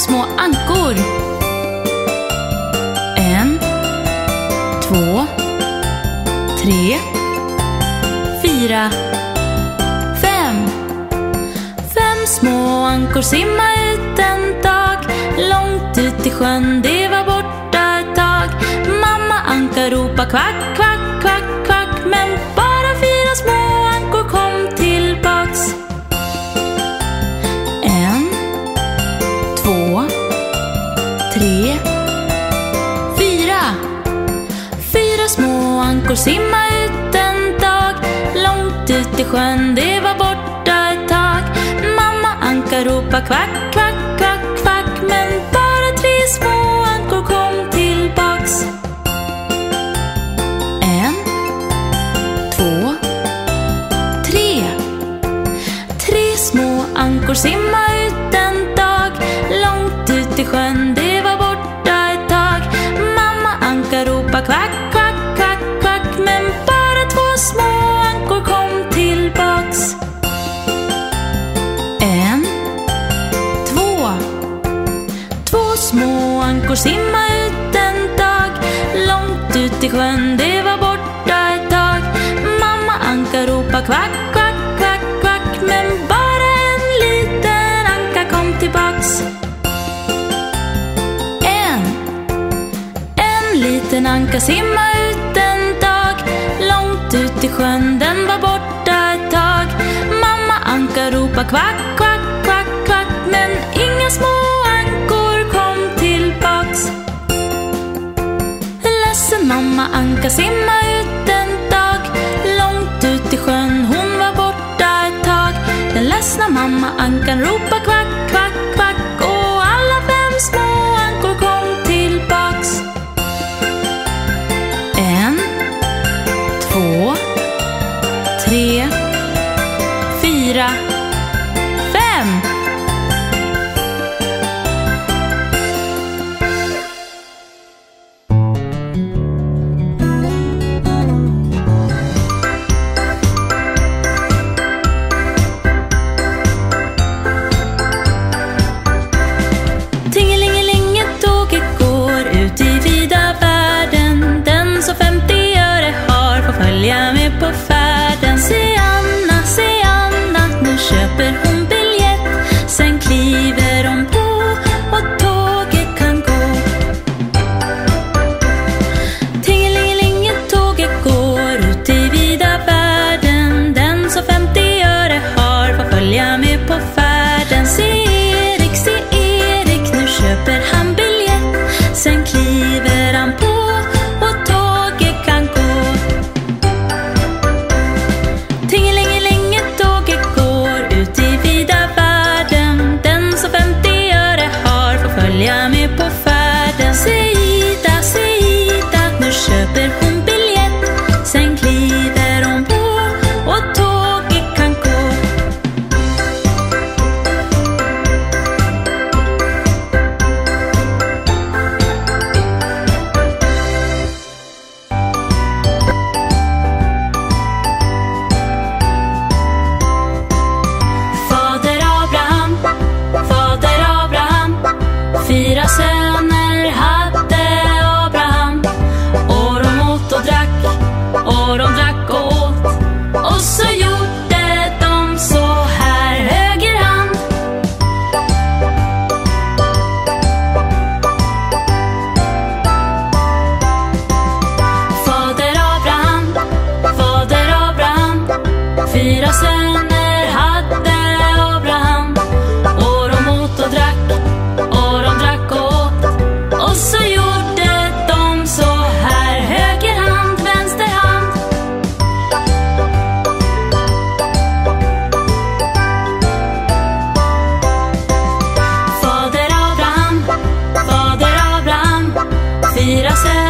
små ankor. En, två, tre, fyra, fem. Fem små ankor simma ut en dag. Långt ut i sjön, det var borta ett tag. Mamma anka ropa kvack, kvack och simma ut en dag. Långt ut i sjön, det var borta ett tag. Mamma Anka ropa kvack, kvack, kvack, kvack. Men ska simma ut en dag långt ut i sjön. Den var borta ett tag. Mamma Anka ropar kvack placer.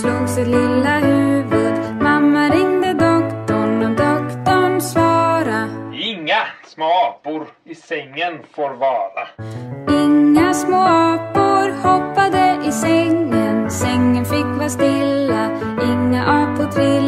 Slog sitt lilla huvud. Mamma ringde doktorn och doktorn svara. Inga små apor i sängen får vara. Inga små apor hoppade i sängen. Sängen fick vara stilla. Inga apor trilla.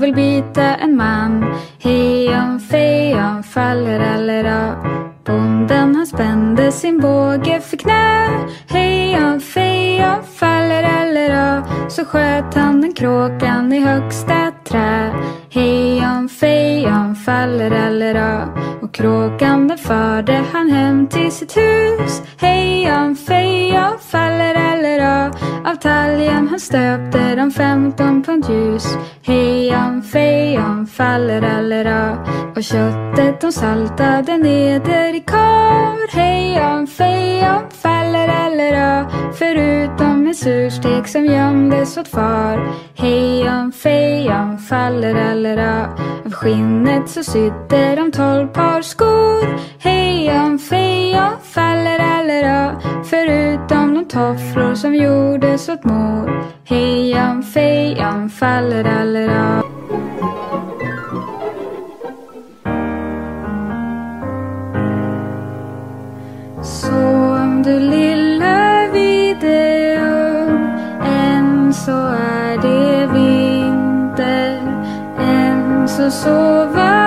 vill byta en man? Hejon fejon fallerallera. Bonden han spände sin båge för knä. Hejon fejon fallerallera. Så sköt han den kråkan i högsta trä. Hejon fejon fallerallera. Och kråkan den förde han hem till sitt hus. Hejon fejon fallerallera. Av talgen han stöpte de femton pund ljus. Hejan fejan fallerallera. Och köttet de saltade neder i kar. Hejan fejan fallerallera. Förutom en surstek som gömdes åt far. Hejan fejan fallerallera. Av skinnet så sydde de tolv par skor. Hejan fejan fallerallera. Förutom de tofflor som gjordes åt mor. Hejan fejan fallerallera. Så om du lilla videon Än så är det vinter. Än så sova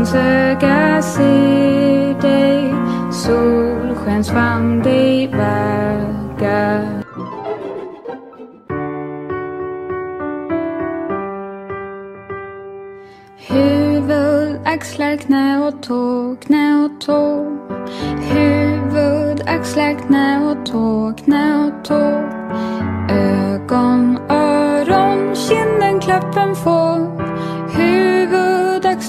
Solskensöga ser dig Solskensfamn dig vaggar Huvud, axlar, knä och tå, knä och tå. Huvud, axlar, knä och tå, knä och tå. Ögon, öron, kinden, klappen får.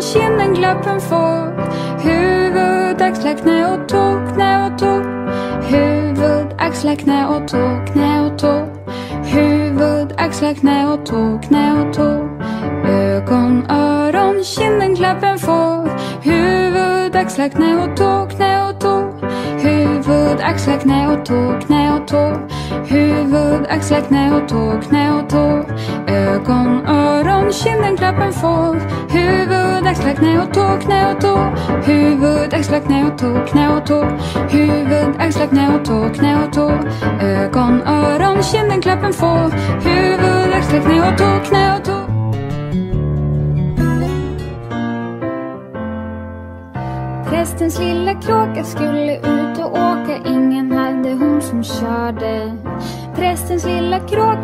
kinden, glappen, får. Huvud, axlar, knä och tå, knä och tå. Huvud, axlar, knä och tå, knä och tå. Huvud, axlar, knä och tå, knä och tå. Ögon, öron, kinden, klappen får. Huvud, axlar, knä och tå, knä och tå. Huvud, axlar, knä och tå, knä och tå. Huvud, axlar, knä och tå, knä och tå. Ögon, öron, kinden, klappen får. Huvud, axlar, knä och tå, knä och tå. Huvud, axlar, knä och tå, knä och tå. Huvud, axlar, knä och tå, knä och tå. Ögon, öron, kinden, klappen får. Huvud, axlar, knä och tå, knä och tå. Prästens lilla kråka skulle ut och åka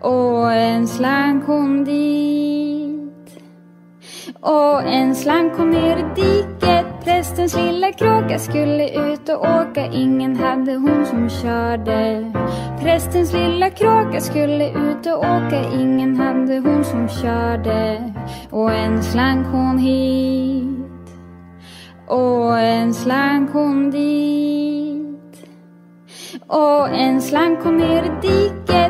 Och en slank hon dit Och en slank hon ner i diket Prästens lilla kråka skulle ut och åka, ingen hade hon som körde. Prästens lilla kråka skulle ut och åka, ingen hade hon som körde. Och en slank hon hit, och en slank hon dit. Och en slank hon ner i diket.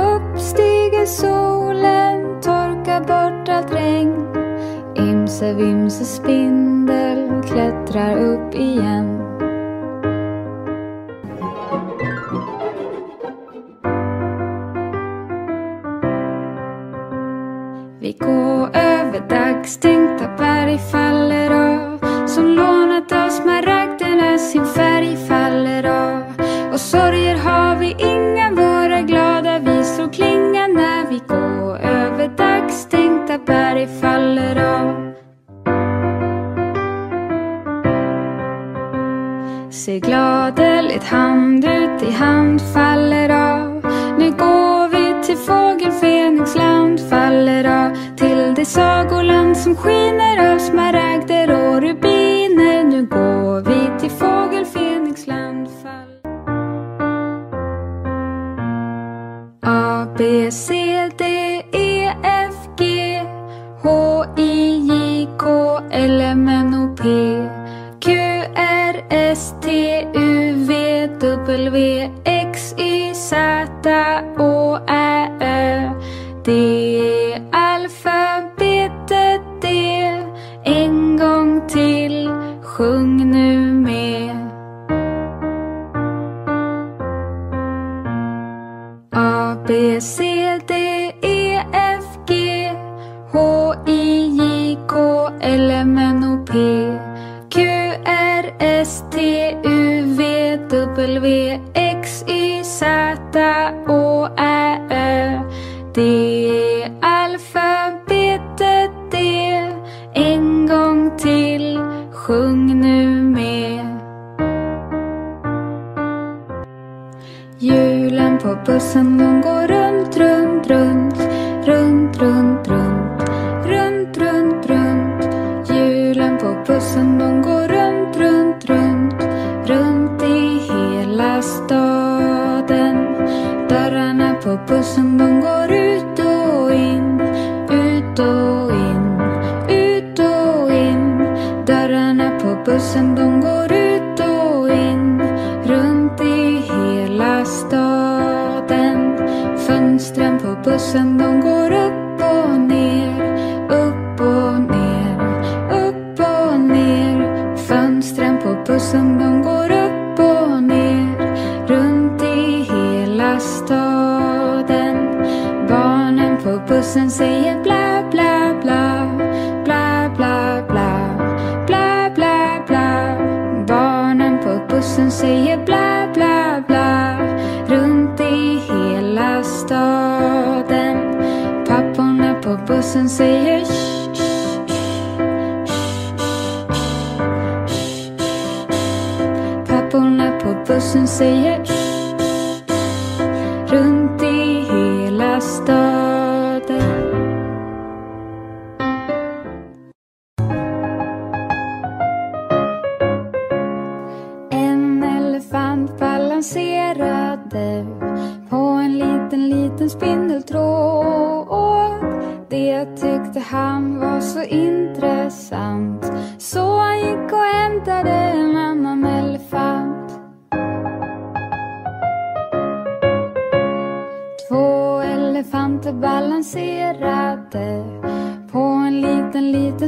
Solen, torkar bort allt regn. Imse vimse spindel klättrar upp igen. staden. Barnen på bussen säger bla bla bla. Bla bla bla. Bla bla bla. Barnen på bussen säger bla bla bla. Runt i hela staden. Papporna på bussen säger shh. bussen säger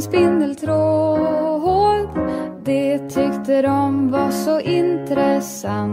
spindeltråd. Det tyckte de var så intressant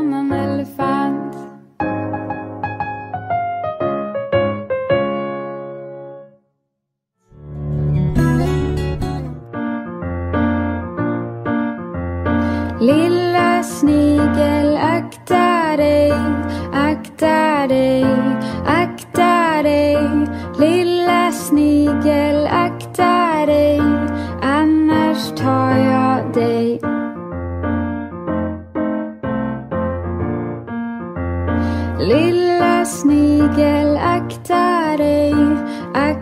Lilla snigel, akta dig, akta